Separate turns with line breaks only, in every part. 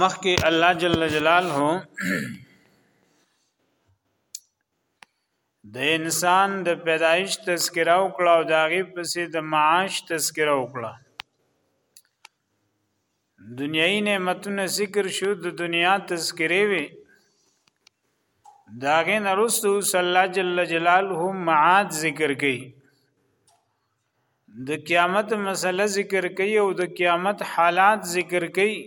مخکې الله جل جلاله د انسان د پیدایش تذکره وکړه او دا غي پسې د معاش تذکره وکړه دنیایي نعمتونه ذکر شو د دنیا تذکره وی داغه نرسو صلی الله جل جلاله معاد ذکر کړي د قیامت مسله ذکر کوي او د قیامت حالات ذکر کوي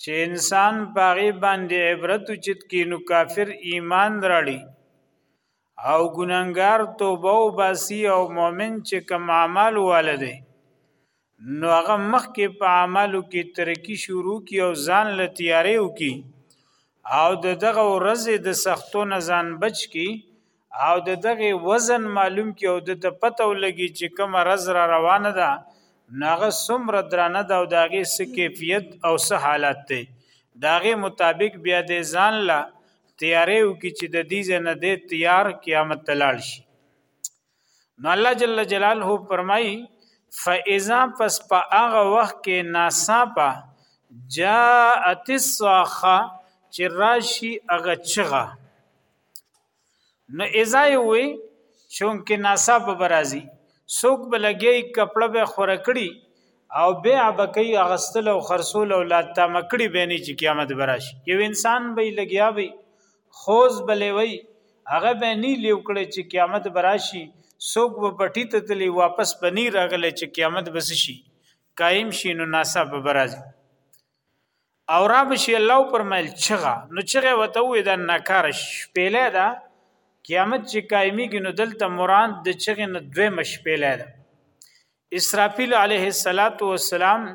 چې انسان باغی باندې عبرت چت کې نو کافر ایمان راړي او ګناګار توبه او باسی او مؤمن چې کم اعمال والده نو هغه مخکې په اعمالو کې ترقی شروع کی او ځان له تیارې وکي او د دغه ورځې د سختو نه ځان بچ کی او د دغه وزن معلوم کی او د ته پته ولګي چې کوم رز را روانه ده ناغه سمره درانه ده او داغه څه کیفیت او څه حالت دی داغه مطابق بیا د ځان لا تیارې وکي چې د دې نه د تیار قیامت تلال شي نو الله جل جلاله فرمایي فاذا پس په هغه وخت کې ناصابه جاءت الصاخه چې راشي هغه چغه نو اذا وي چونکه ناصابه برازي سوق بلګي کپړه به خور کړی او بیا بکی اغستل او خرصول او لا تمکړی بینی چې قیامت براشي یو انسان به لګیا وي خوز بلوي هغه به نی لیو کړي چې قیامت براشي سوق به پټی ته تلی واپس بنی راغله چې قیامت بس شي قائم شي نو ناسا به برازي او را بشي الله پرمایل چغه نو چغه وته وې دا ناکارش پیله ده قیامت چې قائمي کې نو دلته مراد د چغې نه دوی مشپېلې ده اسرافیل علیه السلام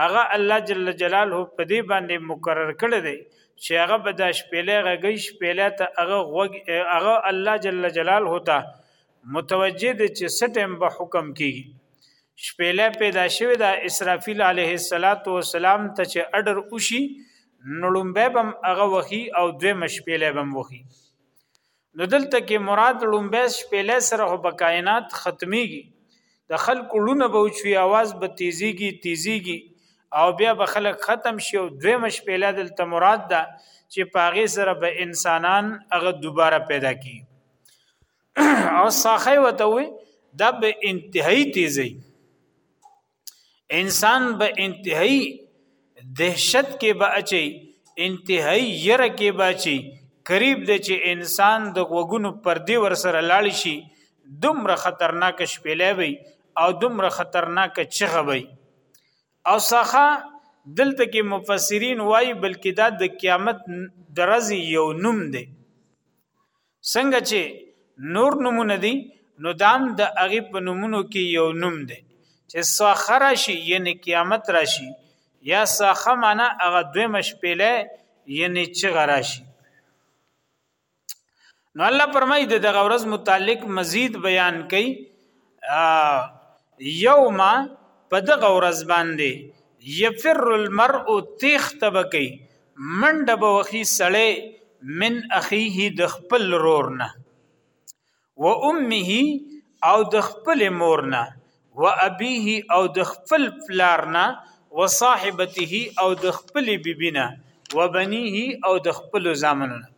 هغه الله جل جلاله په دې باندې مقرر کړی دی چې هغه به د شپېلې غږی شپېلې ته هغه غوږ هغه الله جل جلاله هوتا متوجه دی چې سټم به حکم کیږي شپېلې پیدا شوی دا اسرافیل علیه السلام ته چې اډر وشي نړمبه بم هغه وخی او دوی مشپېلې بم وخی نو دلته کې مراد لومبه شپېلې سره په کائنات ختميږي د خلکو لونه به چوي आवाज به تیزيږي تیزيږي او بیا به خلک ختم شي او دوی مش پهلا دلته مراد ده چې پاغه سره به انسانان هغه دوباره پیدا کی او صاخه وته وي د به انتهایی تیزی انسان به انتهایی دهشت کې به اچي انتهایی یره کې به اچي قریب د چې انسان د وګونو پر دی ور سره لاړ شي دومره خطرناک شپېلې وي او دومره خطرناک چغه وي او ساخه دلته کې مفسرین وایي بلکې دا د قیامت درځي یو نوم دی څنګه چې نور نمونه دي نو دام د دا هغه په نمونو کې یو نوم دی چې ساخر شي یعنی قیامت راشي یا ساخه معنا هغه دوی مشپله یعنی چې غراشي نو الله پرمای د دغه ورځ متعلق مزید بیان کړي یوم په دغه ورځ باندې یفر المرء تخت بکی منډه به وخی سړی من اخیه د خپل رور نه و امه او د خپل مور نه و ابيه او د خپل پلار نه و صاحبته او د خپل بیبینه و بنيه او د خپل زامنونه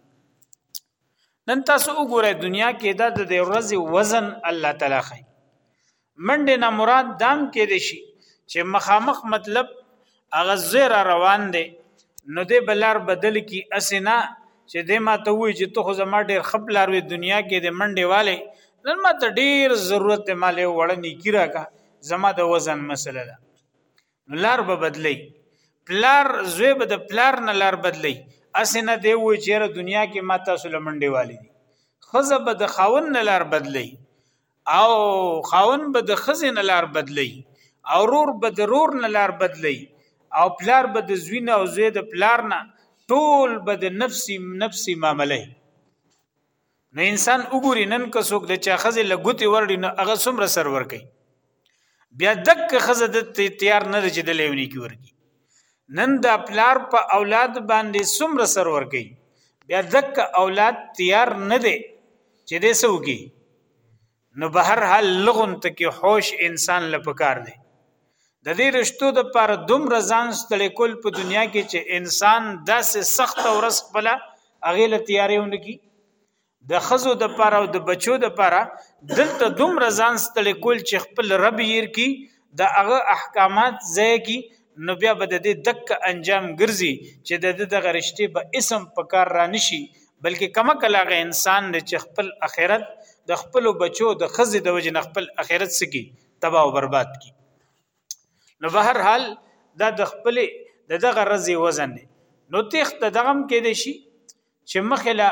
نن تاسو وګورئ دنیا کې دا د ورځې وزن الله تعالی خي منډه نه مراد دام کې دي شي چې مخامخ مطلب هغه زیر روان دي نو دې بلار بدل کی اسنا چې دې ما ته وی چې ته خو زما ډېر خپلار وي دنیا کې دې منډه والے نن ما ته ډېر ضرورت مالې وړنې کیرا کا زما د وزن مسله ده نو لار به بدلی پلار زوی به د پلار نه لار بدلی اسنه دی و چیرې دنیا کې ما تاسو لمنډي والی دي خزه به د خاون نه لار بدلی او خاون به د خزه نه لار بدلی او رور به د رور نه لار بدلی او پلار به د زوی نه او زوی د پلار نه ټول به د نفسي نفسي معاملې نو انسان وګوري نن که څوک د چا خزه لګوتي ورډي نو هغه څومره سر ور کوي بیا دک خزه د تیار نه چې د لیونی کی ورکی نن د پلار په اولاد باندې څومره سر ور کوي بیا دک اولاد تیار نه دی چې د سو کی نو به هر حال لغون ته کې هوش انسان لپکار دی د دې رشتو د پر دوم رزان ستړي کول په دنیا کې چې انسان داسې سخت ورس خپل اغه لتیارېونه کی د خزو د پر او د بچو د پر دلته دوم رزان ستړي کول چې خپل رب یې کی د هغه احکامات ځای کی نو بیا به د دې دک انجام ګرځي چې د دې د غرشته به اسم په کار را نشي بلکې کما کلاغه انسان دی چې خپل اخرت د خپل بچو د خزې د وجه خپل اخرت سکی تباہ او برباد کی نو به هر حال دا د خپل د دغه رزي وزن دی نو تخت دغم کې دی شي چې مخله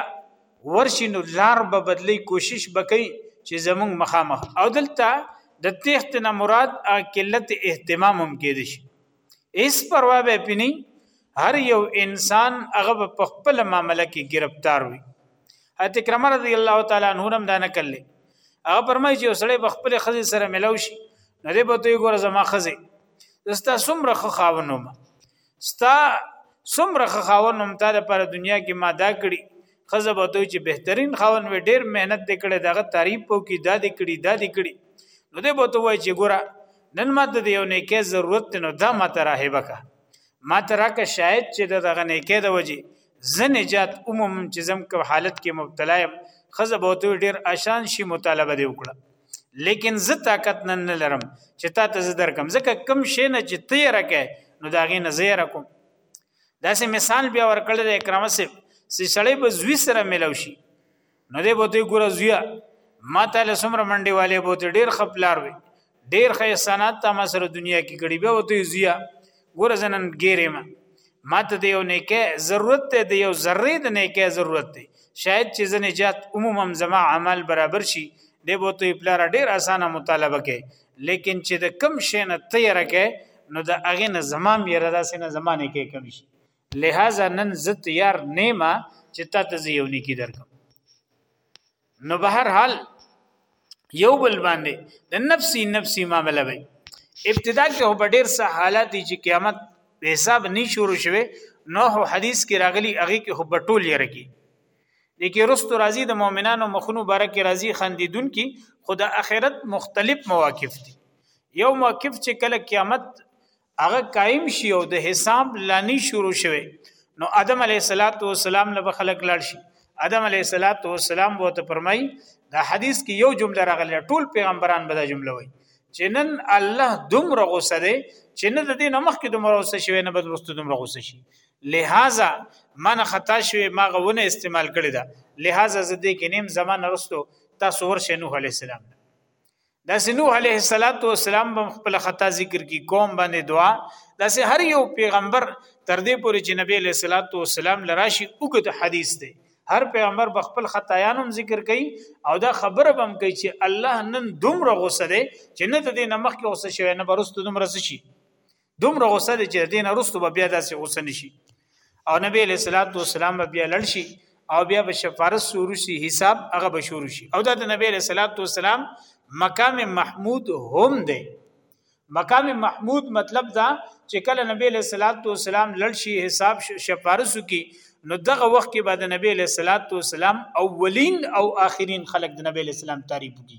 ورشي نو لار به بدلی کوشش بکې چې زمونږ مخامخ او دلته د تخت نه مراد قلت اهتمام هم کې دي شي اس پروا به پني هر یو انسان هغه په خپل معاملې کې گرفتار وي حضرت کرم رضی الله تعالی عنہ هم دا نه کړل هغه پرمای چې وسړی په خپل خزي سره ملو شي نه دی به دوی ګور زما خزي دستا سمره خو خاونو ما ستا څومره خاون هم تا لپاره دنیا کې ما دا کړی خزه به دوی چې بهترین خاون وي ډیر مهنت دې کړي دغه تعریف په کې دا دې کړي دا دې کړي نو دې به دوی چې ګوره نن ما د یو نیکه ضرورت نو دا ما ته راهبه کا ما ته راکه شاید چې دغه نیکه د وجه زنه جات عموم چې زم کوم حالت کې مبتلا یم خزه به دوی ډیر آسان شي مطالبه دې وکړه لیکن زه طاقت نن نه لرم چې تا ته زه درکم ځکه کم شي نه چې ته یې راکې نو دا غي نه زه یې راکوم داسې مثال بیا ورکړل د اکرامه سي چې سړی به زوی سره ملو شي نو دې بوته ګوره زویا ما ته له سمره منډي والے بوته ډیر خپلار وي ډیر خې سنت ته مسره دنیا کې کړي به وته زویا ګور زنن ګیره ما ماته د یو نیکه ضرورت ته د یو ذره د نیکه ضرورت دی شاید چې زنه جات عموما زما عمل برابر شي دی بو ته پلار ډیر اسانه مطالبه کوي لیکن چې د کم شي نه تیر کې نو د اغه نه زمام یې ردا سینه زمانه کې کم شي لہذا نن زت یار نیما چې تا ته یو نیکی درکم نو به هر حال یو بل باندې د نفسي نفسي معاملې وي ابتدا کې هو ډېر سه حالات دي چې قیامت په حساب نه شروع شوه نو حدیث کې راغلي هغه کې هو ټول یې رکی دي کې رست راضي د مؤمنانو مخونو برکه راضي خندیدون کې خدا اخرت مختلف مواقف دي یو موقف چې کله قیامت هغه قائم شي او د حساب لانی شروع شوه نو ادم علیه الصلاۃ والسلام له خلق لاړ شي ادم علیه الصلاۃ والسلام وو ته فرمای دا حدیث کې یو جمله راغله ټول پیغمبران به دا جمله وایي چې نن الله دومره غوسه دی چې نه د دې نمخ کې دومره غوسه شوی نه بدرسته دومره غوسه شي لہذا من خطا شوی ما غونه استعمال کړی دا لہذا زه دې کې نیم زمان رستو تاسو ورشه نوح علی السلام دا سنو علیه الصلاۃ والسلام بم خپل خطا ذکر کی قوم باندې دعا دا سه هر یو پیغمبر تر دې پورې چې نبی علیہ الصلوۃ والسلام لراشي وګد حدیث دی هر پیغمبر په خپل خطایانم ذکر کوي او دا خبره بم کوي چې الله نن دومره غوسه دی چې نه د دې نمخ کې غوسه شوی نه برست دومره شي دومره غوسه دي چې دین ارستو به بیا داسې غوسه نشي او نبی له صلوات و سلام به بیا لړ شي او بیا به شفارس شروع شي حساب هغه به شروع شي او دا د نبی له صلوات و سلام مقام محمود هم دی مقام محمود مطلب دا چې کله نبی له صلوات و سلام لړ شي حساب شفارس کی نو دغه وخت کې بعد نبی له صلوات و سلام اولین او آخرین خلق د نبی له سلام تعریف کی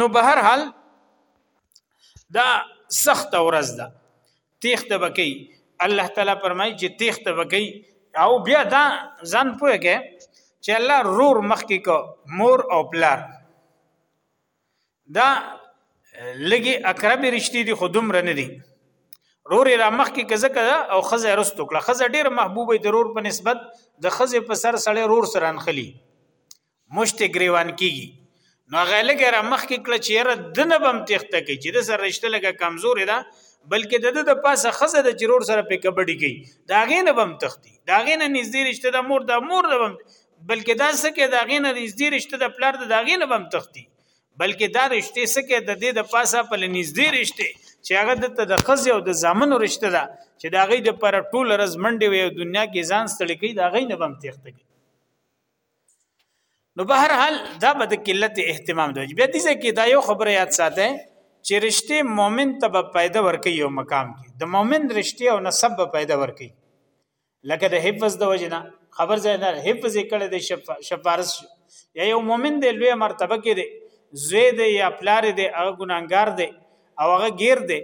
نو به هر حال دا سخت ورځ ده تیخت بکی الله تعالی فرمایي چې تیخت بکی او بیا دا ځان پوهه چې الله رور مخکې کو مور او پلار دا لګي اقرب رشتي دي خودم رنه دي رور را مخ کې کزه کړه او خزه رستو کړه خزه ډیره محبوبه ضرور په نسبت د خزه په سر سړی رور سره انخلی مشت گریوان کیږي نو هغه لګه را مخ کې کړ چې را دنه بم تخته کې چې د سر رشته لګه کمزور ده بلکې د د پاسه خزه د چرور سره په کبډي کوي دا غینه بم تختی دا غینه نږدې رشته د مور د مور د بم بلکې دا سکه دا غینه نږدې رشته د پلار د دا غینه بم تختی بلکې دا رشته سکه د دې د پاسه په نږدې رشته چې هغه د ته د خزه او د زامنو رشته ده چې دا غي د پر ټول رز منډي وي دنیا کې ځان ستړي کوي دا غینه بم تخته کوي نو به هر حال دا به د قلت اهتمام دی بیا دې ځکه دا یو خبره یاد ساته چې رشته مؤمن ته به پیدا ورکي یو مقام کې د مؤمن رشته او نسب به پیدا ورکي لکه د حفظ د وجنه خبر ځای نه حفظ کړي د شفارس یا یو مؤمن دی لوی مرتبه کې دی زوی دی یا پلار دی هغه ګناګار دی او هغه غیر دی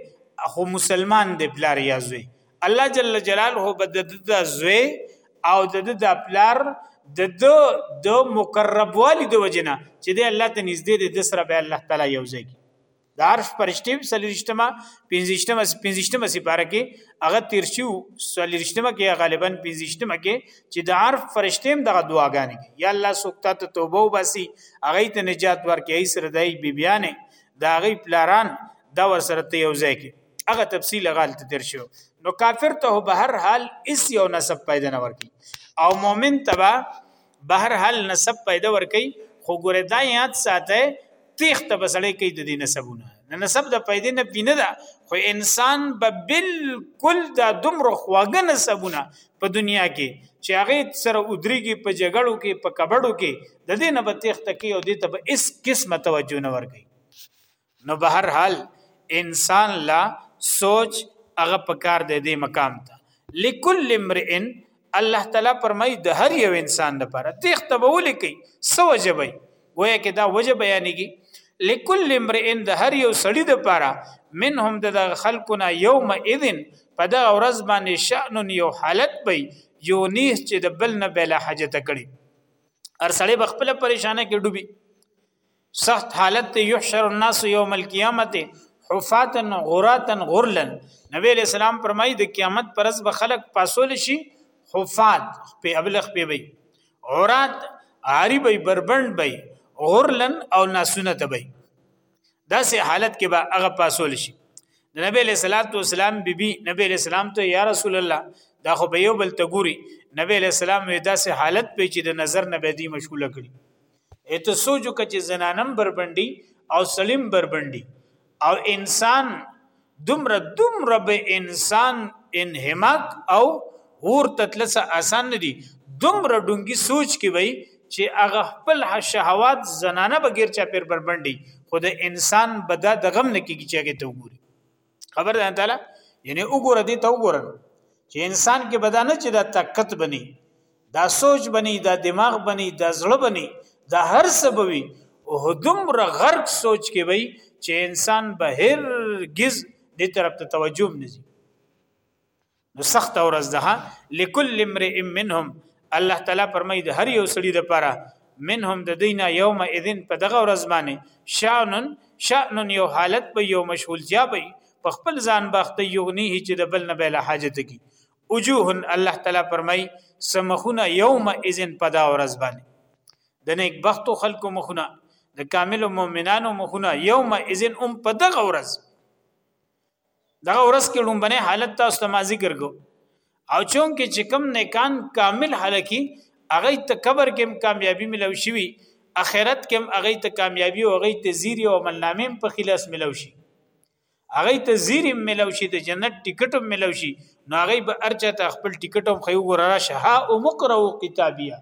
خو مسلمان دی پلار یا زوی الله جل جلاله به د د زوی او د د پلار د د د مقرب والی د وجنه چې د الله ته نږدې دي د سره به الله تعالی یو ځای د عرش پرشتي سلیشتما پنځشتما پنځشتما سپاره کې هغه تیر شو سلیشتما کې غالبا پنځشتما کې چې د عرش فرشتیم دغه دعاګانې یا الله سوکتا ته توبه وباسي هغه ته نجات ورکړي سره دای بیبیانه دا غي پلاران دا ور سره ته یو ځای کې هغه تفصیل هغه ته تیر شو نو کافر ته به هر حال اس یو نسب پیدا نه ورکی او مؤمن ته به هر حال نسب پیدا ورکی خو ګوره دا یاد ساته تیخ ته بسړې کوي د دې نسبونه نه نسب د پیدا نه پینه ده خو انسان به بالکل دا دومره خواږه نسبونه په دنیا کې چې هغه سره ودریږي په جګړو کې په کبړو کې د دې نه به تیخ تکي او دې ته به اس قسمه توجه نه ورکي نو به هر حال انسان لا سوچ هغه پکار دی دی مقام ته لکل امرئ الله تعالی فرمای د هر یو انسان لپاره تخته به ولیکي سو وجبي وایي کې دا وجب بیانېږي لکل امرئ د هر یو سړي لپاره منهم د خلقنا یوم اذن په دا ورځ باندې شأن یو حالت وي یو نه چې د بل نه بلا حاجت کړي ار سړی بخپل پریشانه کې ډوبي سخت حالت ته يحشر الناس يوم القيامت حفاتن غراتن غرلن نبی علیہ السلام فرمایي د قیامت پرز به خلق پاسول شي حفات په ابلغ په وي عورات عاری به بربند به غرلن او ناسونه ته به داسې حالت کې به هغه پاسول شي د نبی له صلوات و سلام بیبي نبی له سلام ته یا رسول الله دا خو به یو بل ته ګوري نبی له سلام وی داسې حالت په چې د نظر نه به دی مشغوله کړي اته سوجو کچ زنانم بربندي او سلیم بربندي او انسان دومره دومره به انسان انهماک او ور تتلس آسان ندي دومره ډونګي سوچ کې وي چې هغه خپل شهوات زنانه بغیر چا پیر بربندي خو د انسان بدا د غم نه کیږي چې هغه ته وګوري خبر ده تعالی یعنی وګوره دې ته وګوره چې انسان کې بدانه چې دا طاقت بني دا سوچ بني دا دماغ بني دا زړه بني دا هر څه بوي او هدم را غرق سوچ کې وي چې انسان به هرگز دې طرف ته توجه نه دي نو سخت ورځ ده لكل امرئ منهم الله تعالی فرمای د هر یو سړي د پاره منهم د دینه یوم اذن په دغه ورځ باندې شانن شانن یو حالت به یو مشغولتیا به په خپل ځان بخت یغنی چې د بل نه بل حاجت کی وجوه الله تعالی فرمای سمخونه یوم اذن په دا ورځ باندې د نیک بختو خلکو مخونه د کامل مؤمنانو مخونه یوم اذن ام په دغه ورځ دا ورځ کې لومبنه حالت تاسو ته ما ذکر کو او چون کې چې کم نیکان کامل حالکی هغه ته قبر کې کامیابی ملو شي اخرت کې هغه ته کامیابی او هغه ته زیری او منامیم په خلاص ملو شي هغه ته زیری ملو شي د جنت ټیکټ ملو شي نو هغه به ارچا ته خپل ټیکټ هم خيو ګور راشه ها او مقرو کتابیا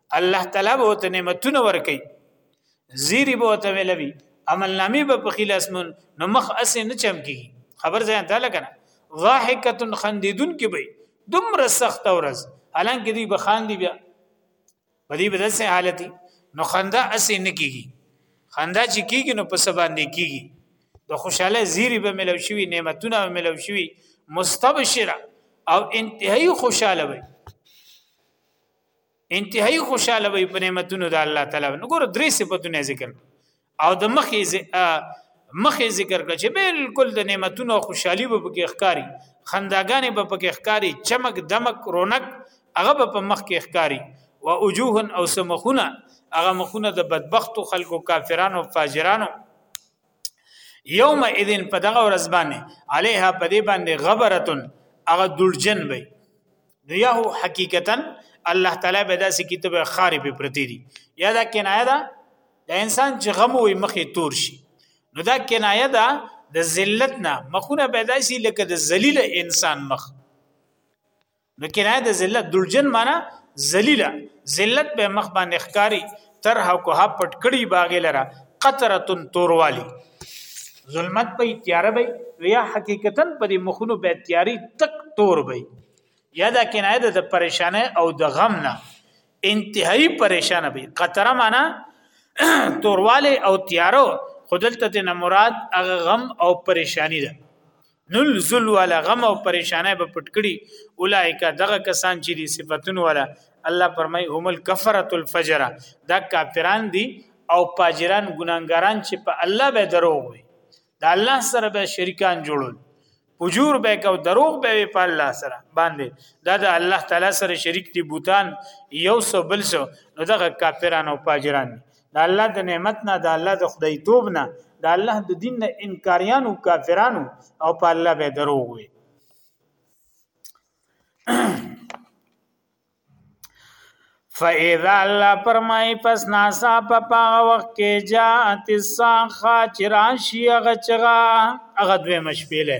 الله تعالی به ته نعمتونه ورکي زیری به ته ملوي عمل نامي به په خیل اسمن نو مخ اس نه چمکی خبر ځان ته لګنه ضاحکه خندیدون کې به دومره سخت ورځ حالانکه دی بخاندي بیا په دې بدل سه حالتي نو خندا اس نه کیږي خندا چې کیږي نو په سبا نه کیږي د خوشاله زیری به ملو شوی نعمتونه به ملو شوی مستبشره او انتهایی خوشاله وي انتهایی خوشاله وي په نعمتونو د الله تعالی نو ګور درې صفاتونه ذکر او د مخې مخې ذکر کړ چې بالکل د نعمتونو خوشحالي به پکې ښکاری خنداګانې به پکې ښکاری چمک دمک رونق هغه به په مخ کې ښکاری و وجوه او سمخونه هغه مخونه د بدبختو خلکو کافرانو فاجرانو یوم اذن په دغه ورځ باندې علیها په دې باندې غبرتن هغه دړجن وي نو یا هو حقیقتا الله تعالی به داسې کتاب خارې په پرتی دي یا دا کنایه ده د انسان چې غم وي مخې تور شي نو دا کنایه ده د ذلت نه مخونه پیدا شي لکه د ذلیل انسان مخ نو کنایه د ذلت دلجن معنی ذلیل ذلت به مخ باندې ښکاری طرح کوه پټ کړي باغ لره قطرتن توروالی ظلمت په تیار به یا حقیقتا په دې مخونو به تیاری تک تور به یا دا کنایه ده د پریشانه او د غم نه انتهایی پریشانه به قطره معنا تورواله او تیارو خودلته نه مراد هغه غم او پریشانی ده نل ذل ولا غم او پریشانه به پټ کړي اولایک دغه کسان چې دي صفاتون ولا الله فرمای هم الکفرۃ الفجر دا کافران دي او پاجران ګناګاران چې په الله به درو وي دا الله سره به شریکان جوړول فجور به کو دروغ به په الله سره باندې دا د الله تعالی سره شریک دي بوتان یو سو بل سو نو دغه کافرانو او پاجران د الله د نعمت نه د الله د خدای توب نه د الله د دین نه انکاریانو کافرانو او په الله به دروغ وي فاذا الله پرمای پس ناسا په پاغه وخت کې جاءت الصاخه چراشی غچغا هغه دوی مشپېله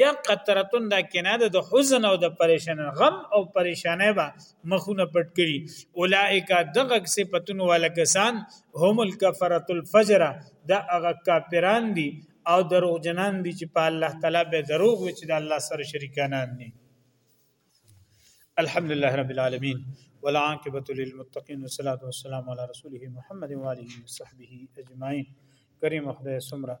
یا قطرتون دا کنه ده د حزن او د پریشان غم او پریشانه با مخونه پټ کړي اولائک دغه صفاتون والا کسان هم الکفرۃ الفجر دا هغه کافران دي او دروغ جنان دي چې په الله تعالی به دروغ وي چې د الله سره شریکانان دي الحمد لله رب العالمين ولا عاقبة للمتقين والصلاة والسلام على رسوله محمد وآله وصحبه أجمعين کریم خدای سمره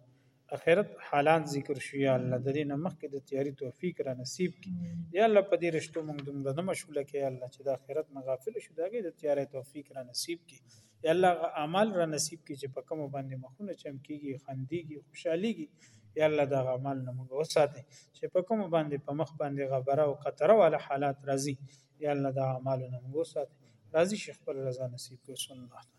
اخرت حالات ذکر شي یا الله د دې نمخ کې د تیاری توفیق را نصیب کړي یا الله په دې رښتو موږ دومره نه مشغوله کې یا الله چې د اخرت نه غافل شو داګه د تیاری توفیق را نصیب کړي یا الله غ اعمال را نصیب کی چې په کوم باندې مخونه چمکیږي خنديږي خوشحاليږي یا الله دا اعمال نه موږ وساته چې په کوم باندې په مخ باندې غبره او قطره والا حالات راځي یا الله دا اعمال نه موږ وساته راضي شیخ پر رضا نصیب کړي صلی الله علیه